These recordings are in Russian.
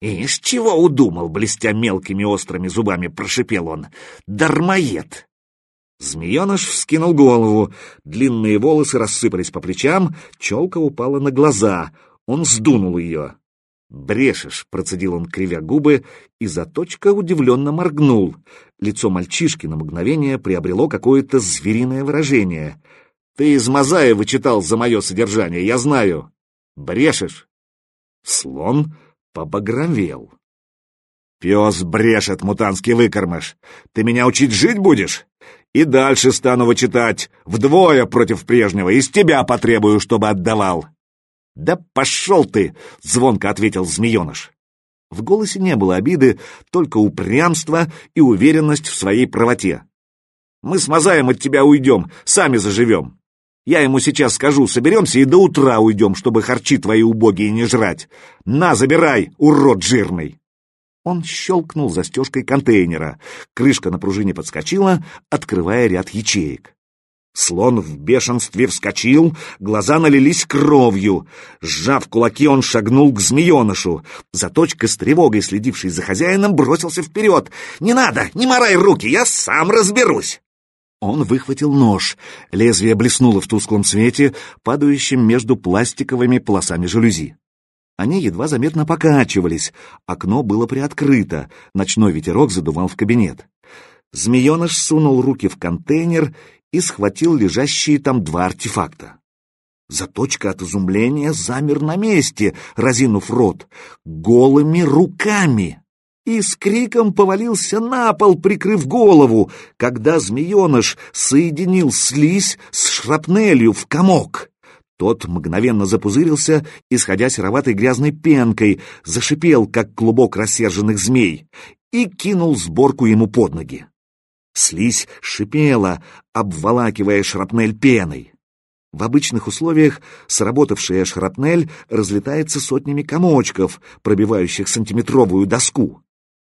«Ишь, чего удумал?» — блестя мелкими острыми зубами прошипел он. «Дармоед!» Змееныш вскинул голову, длинные волосы рассыпались по плечам, челка упала на глаза, он сдунул ее. «Брешешь», — процедил он, кривя губы, и заточка удивленно моргнул. Лицо мальчишки на мгновение приобрело какое-то звериное выражение. «Ты из Мазая вычитал за мое содержание, я знаю. Брешешь?» Слон побагровел. «Пес брешет, мутанский выкормыш! Ты меня учить жить будешь? И дальше стану вычитать, вдвое против прежнего, из тебя потребую, чтобы отдавал!» «Да пошел ты!» — звонко ответил змееныш. В голосе не было обиды, только упрямство и уверенность в своей правоте. «Мы с Мазаем от тебя уйдем, сами заживем. Я ему сейчас скажу, соберемся и до утра уйдем, чтобы харчи твои убогие не жрать. На, забирай, урод жирный!» Он щелкнул застежкой контейнера. Крышка на пружине подскочила, открывая ряд ячеек. Слон в бешенстве вскочил, глаза налились кровью. Сжав кулаки, он шагнул к змеенышу. Заточка с тревогой, следивший за хозяином, бросился вперед. «Не надо! Не морай руки! Я сам разберусь!» Он выхватил нож. Лезвие блеснуло в тусклом свете, падающем между пластиковыми полосами жалюзи. Они едва заметно покачивались. Окно было приоткрыто. Ночной ветерок задувал в кабинет. Змееныш сунул руки в контейнер и схватил лежащие там два артефакта. Заточка от изумления замер на месте, разинув рот, голыми руками и с криком повалился на пол, прикрыв голову, когда змееныш соединил слизь с шрапнелью в комок. Тот мгновенно запузырился, исходя сероватой грязной пенкой, зашипел, как клубок рассерженных змей, и кинул сборку ему под ноги. Слизь шипела, обволакивая шрапнель пеной. В обычных условиях сработавшая шрапнель разлетается сотнями комочков, пробивающих сантиметровую доску.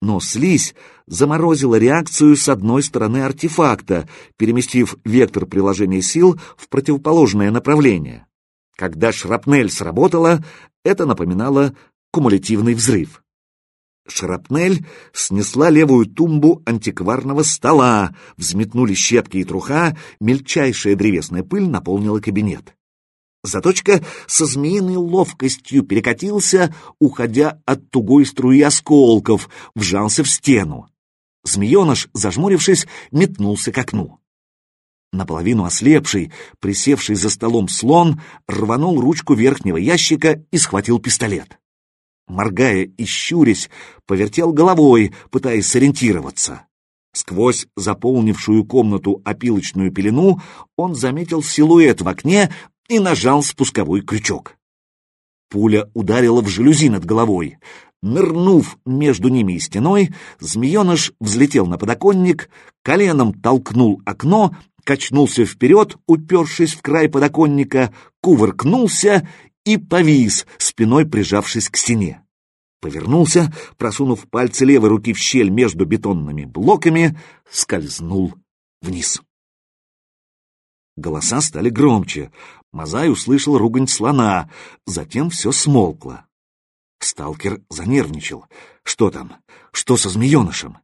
Но слизь заморозила реакцию с одной стороны артефакта, переместив вектор приложения сил в противоположное направление. Когда шрапнель сработала, это напоминало кумулятивный взрыв. Шрапнель снесла левую тумбу антикварного стола, взметнули щепки и труха, мельчайшая древесная пыль наполнила кабинет. Заточка со змеиной ловкостью перекатился, уходя от тугой струи осколков, вжался в стену. Змееныш, зажмурившись, метнулся к окну. Наполовину ослепший, присевший за столом слон, рванул ручку верхнего ящика и схватил пистолет моргая и щурясь, повертел головой, пытаясь сориентироваться. Сквозь заполнившую комнату опилочную пелену он заметил силуэт в окне и нажал спусковой крючок. Пуля ударила в жалюзи над головой. Нырнув между ними и стеной, змееныш взлетел на подоконник, коленом толкнул окно, качнулся вперед, упершись в край подоконника, кувыркнулся и повис, спиной прижавшись к стене. Повернулся, просунув пальцы левой руки в щель между бетонными блоками, скользнул вниз. Голоса стали громче. Мазай услышал ругань слона, затем все смолкло. Сталкер занервничал. Что там? Что со змеенышем?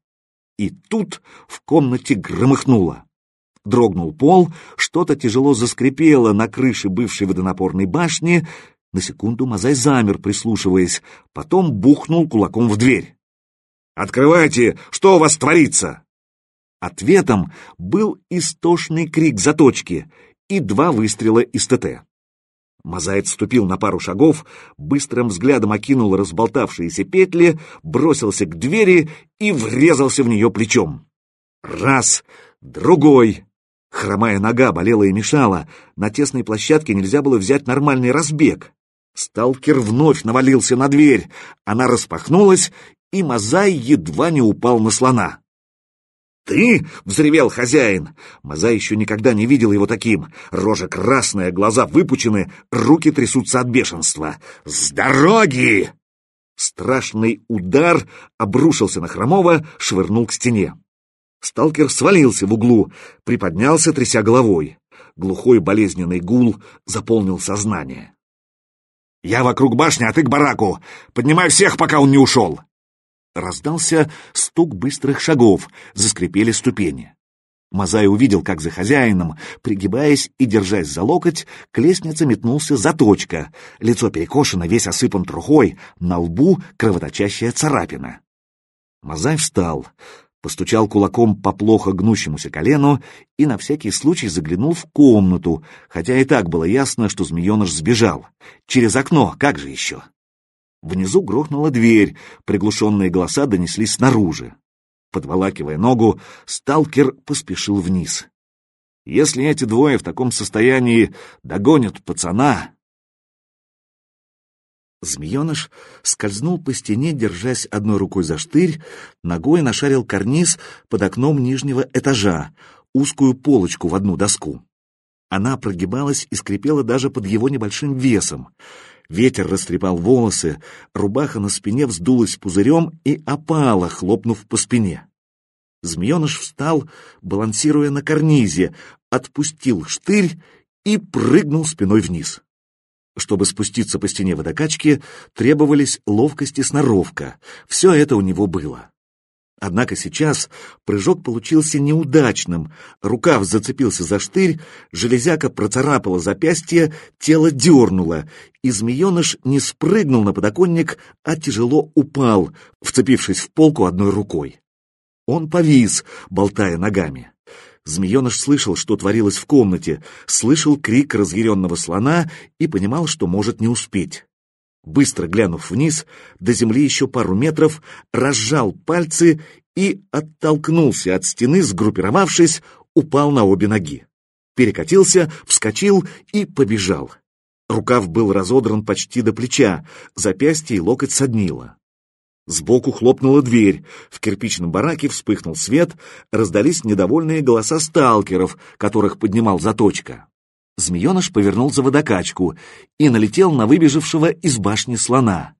И тут в комнате громыхнуло. Дрогнул пол, что-то тяжело заскрипело на крыше бывшей водонапорной башни, на секунду Мазай замер, прислушиваясь, потом бухнул кулаком в дверь. «Открывайте! Что у вас творится?» Ответом был истошный крик заточки и два выстрела из ТТ. Мозаид отступил на пару шагов, быстрым взглядом окинул разболтавшиеся петли, бросился к двери и врезался в нее плечом. Раз, другой. Хромая нога болела и мешала, на тесной площадке нельзя было взять нормальный разбег. Сталкер вновь навалился на дверь. Она распахнулась, и Мазай едва не упал на слона. «Ты?» — взревел хозяин. Мазай еще никогда не видел его таким. Рожа красная, глаза выпучены, руки трясутся от бешенства. «С дороги!» Страшный удар обрушился на Хромова, швырнул к стене. Сталкер свалился в углу, приподнялся, тряся головой. Глухой болезненный гул заполнил сознание. «Я вокруг башни, а ты к бараку! Поднимай всех, пока он не ушел!» Раздался стук быстрых шагов, заскрипели ступени. Мазай увидел, как за хозяином, пригибаясь и держась за локоть, к лестнице метнулся заточка. Лицо перекошено, весь осыпан трухой, на лбу кровоточащая царапина. Мазай встал, постучал кулаком по плохо гнущемуся колену и на всякий случай заглянул в комнату, хотя и так было ясно, что змееныш сбежал. Через окно, как же еще? Внизу грохнула дверь, приглушенные голоса донеслись снаружи. Подволакивая ногу, сталкер поспешил вниз. Если эти двое в таком состоянии догонят пацана... Змееныш скользнул по стене, держась одной рукой за штырь, ногой нашарил карниз под окном нижнего этажа, узкую полочку в одну доску. Она прогибалась и скрипела даже под его небольшим весом. Ветер растрепал волосы, рубаха на спине вздулась пузырем и опала, хлопнув по спине. Змееныш встал, балансируя на карнизе, отпустил штырь и прыгнул спиной вниз. Чтобы спуститься по стене водокачки, требовались ловкость и сноровка. Все это у него было. Однако сейчас прыжок получился неудачным. Рукав зацепился за штырь, железяка процарапала запястье, тело дернуло, и змееныш не спрыгнул на подоконник, а тяжело упал, вцепившись в полку одной рукой. Он повис, болтая ногами. Змееныш слышал, что творилось в комнате, слышал крик разъяренного слона и понимал, что может не успеть. Быстро глянув вниз, до земли еще пару метров, разжал пальцы и оттолкнулся от стены, сгруппировавшись, упал на обе ноги. Перекатился, вскочил и побежал. Рукав был разодран почти до плеча, запястье и локоть соднило. Сбоку хлопнула дверь, в кирпичном бараке вспыхнул свет, раздались недовольные голоса сталкеров, которых поднимал заточка. Змееныш повернул за водокачку и налетел на выбежавшего из башни слона.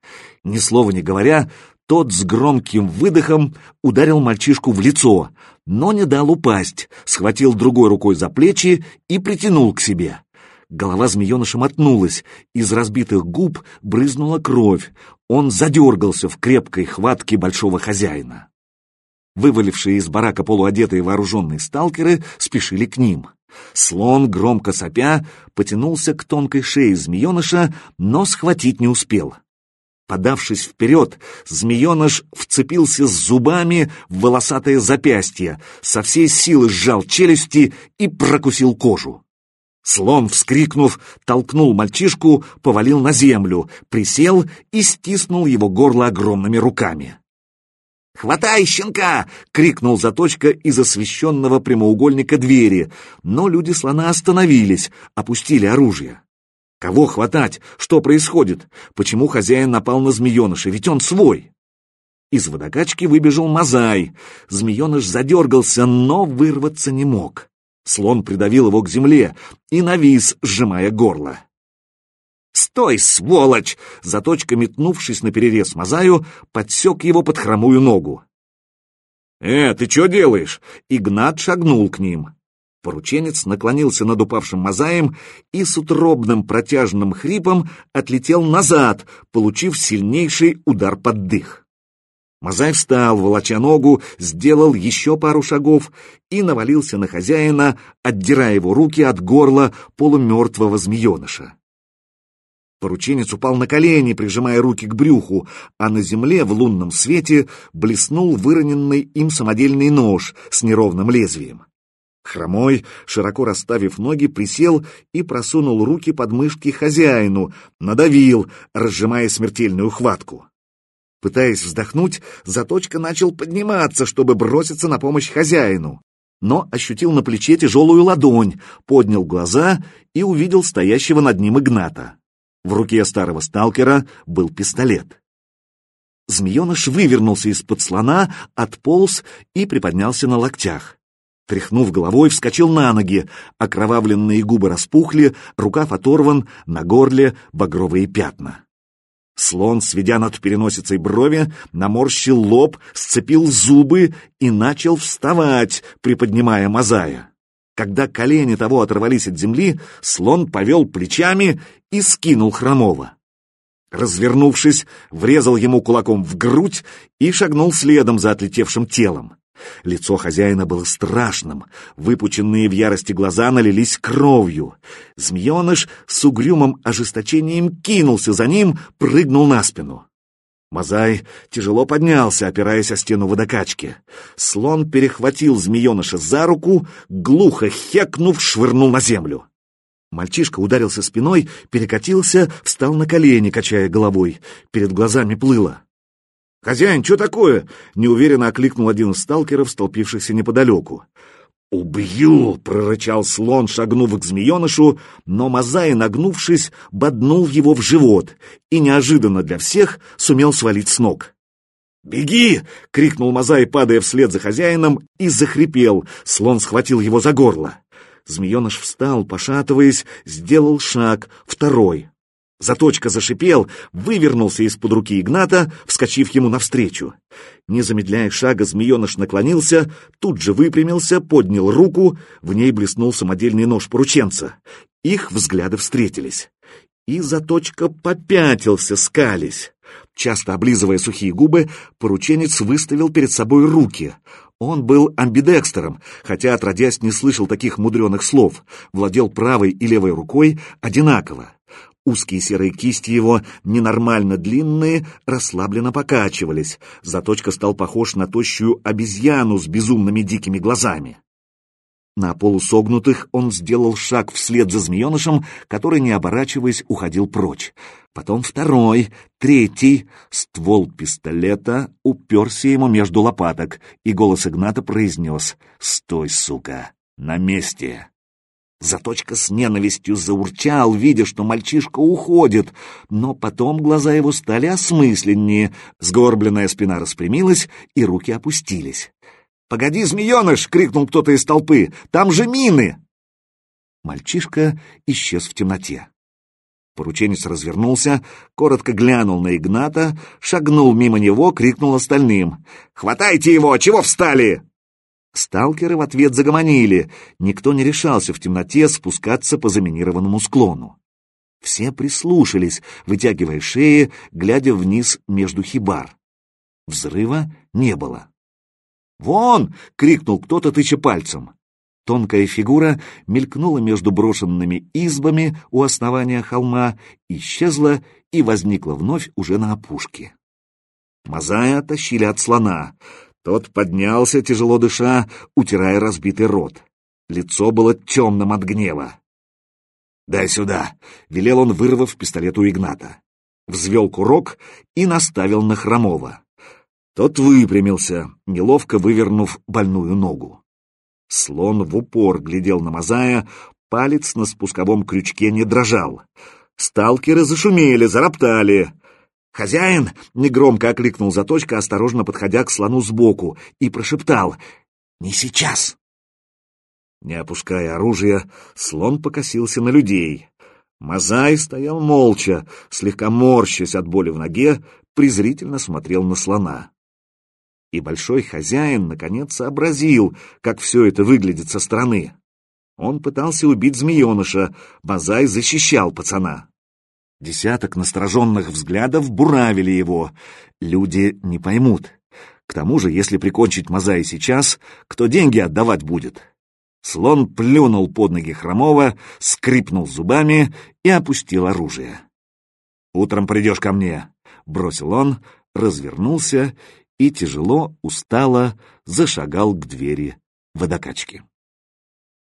Ни слова не говоря, тот с громким выдохом ударил мальчишку в лицо, но не дал упасть, схватил другой рукой за плечи и притянул к себе. Голова змееныша мотнулась, из разбитых губ брызнула кровь, он задергался в крепкой хватке большого хозяина. Вывалившие из барака полуодетые вооруженные сталкеры спешили к ним. Слон, громко сопя, потянулся к тонкой шее змееныша, но схватить не успел. Подавшись вперед, змееныш вцепился с зубами в волосатое запястье, со всей силы сжал челюсти и прокусил кожу. Слон, вскрикнув, толкнул мальчишку, повалил на землю, присел и стиснул его горло огромными руками. «Хватай щенка!» — крикнул заточка из освещенного прямоугольника двери, но люди слона остановились, опустили оружие. Кого хватать? Что происходит? Почему хозяин напал на змееныша? Ведь он свой. Из водокачки выбежал Мазай. Змееныш задергался, но вырваться не мог. Слон придавил его к земле и навис, сжимая горло. «Стой, сволочь!» Заточка, метнувшись на перерез Мазаю, подсек его под хромую ногу. «Э, ты что делаешь?» Игнат шагнул к ним. Порученец наклонился над упавшим мозаем и с утробным протяжным хрипом отлетел назад, получив сильнейший удар под дых. Мозай встал, волоча ногу, сделал еще пару шагов и навалился на хозяина, отдирая его руки от горла полумертвого змееныша. Порученец упал на колени, прижимая руки к брюху, а на земле в лунном свете блеснул выроненный им самодельный нож с неровным лезвием. Хромой, широко расставив ноги, присел и просунул руки под мышки хозяину, надавил, разжимая смертельную хватку. Пытаясь вздохнуть, Заточка начал подниматься, чтобы броситься на помощь хозяину, но ощутил на плече тяжелую ладонь, поднял глаза и увидел стоящего над ним Игната. В руке старого сталкера был пистолет. Змееныш вывернулся из-под слона, отполз и приподнялся на локтях. Тряхнув головой, вскочил на ноги, окровавленные губы распухли, рукав оторван, на горле багровые пятна. Слон, сведя над переносицей брови, наморщил лоб, сцепил зубы и начал вставать, приподнимая мозая. Когда колени того оторвались от земли, слон повел плечами и скинул хромого. Развернувшись, врезал ему кулаком в грудь и шагнул следом за отлетевшим телом. Лицо хозяина было страшным, выпученные в ярости глаза налились кровью. Змееныш с угрюмым ожесточением кинулся за ним, прыгнул на спину. Мазай тяжело поднялся, опираясь о стену водокачки. Слон перехватил змееныша за руку, глухо хекнув, швырнул на землю. Мальчишка ударился спиной, перекатился, встал на колени, качая головой. Перед глазами плыло. «Хозяин, что такое?» — неуверенно окликнул один из сталкеров, столпившихся неподалеку. «Убью!» — прорычал слон, шагнув к змеенышу, но Мазай, нагнувшись, боднул его в живот и неожиданно для всех сумел свалить с ног. «Беги!» — крикнул Мазай, падая вслед за хозяином, и захрипел. Слон схватил его за горло. Змееныш встал, пошатываясь, сделал шаг, второй. Заточка зашипел, вывернулся из-под руки Игната, вскочив ему навстречу. Не замедляя шага, змееныш наклонился, тут же выпрямился, поднял руку, в ней блеснул самодельный нож порученца. Их взгляды встретились. И заточка попятился, скались. Часто облизывая сухие губы, порученец выставил перед собой руки. Он был амбидекстером, хотя отродясь не слышал таких мудреных слов, владел правой и левой рукой одинаково. Узкие серые кисти его, ненормально длинные, расслабленно покачивались. Заточка стал похож на тощую обезьяну с безумными дикими глазами. На полусогнутых он сделал шаг вслед за змеенышем, который, не оборачиваясь, уходил прочь. Потом второй, третий. Ствол пистолета уперся ему между лопаток, и голос Игната произнес «Стой, сука, на месте!» Заточка с ненавистью заурчал, видя, что мальчишка уходит, но потом глаза его стали осмысленнее, сгорбленная спина распрямилась, и руки опустились. «Погоди, змееныш!» — крикнул кто-то из толпы. «Там же мины!» Мальчишка исчез в темноте. Порученец развернулся, коротко глянул на Игната, шагнул мимо него, крикнул остальным. «Хватайте его! Чего встали?» Сталкеры в ответ загомонили. Никто не решался в темноте спускаться по заминированному склону. Все прислушались, вытягивая шеи, глядя вниз между хибар. Взрыва не было. «Вон!» — крикнул кто-то, тыча пальцем. Тонкая фигура мелькнула между брошенными избами у основания холма, исчезла и возникла вновь уже на опушке. Мазая оттащили от слона. Тот поднялся, тяжело дыша, утирая разбитый рот. Лицо было темным от гнева. «Дай сюда!» — велел он, вырвав пистолет у Игната. Взвел курок и наставил на Хромова. Тот выпрямился, неловко вывернув больную ногу. Слон в упор глядел на Мазая, палец на спусковом крючке не дрожал. Сталкеры зашумели, зароптали. «Хозяин!» — негромко окликнул Заточка, осторожно подходя к слону сбоку, и прошептал «Не сейчас!» Не опуская оружия, слон покосился на людей. Мазай стоял молча, слегка морщась от боли в ноге, презрительно смотрел на слона. И большой хозяин, наконец, сообразил, как все это выглядит со стороны. Он пытался убить змееныша, Мазай защищал пацана. Десяток настороженных взглядов буравили его. Люди не поймут. К тому же, если прикончить Мазаи сейчас, кто деньги отдавать будет? Слон плюнул под ноги Хромова, скрипнул зубами и опустил оружие. «Утром придешь ко мне», — бросил он, развернулся и тяжело, устало зашагал к двери водокачки.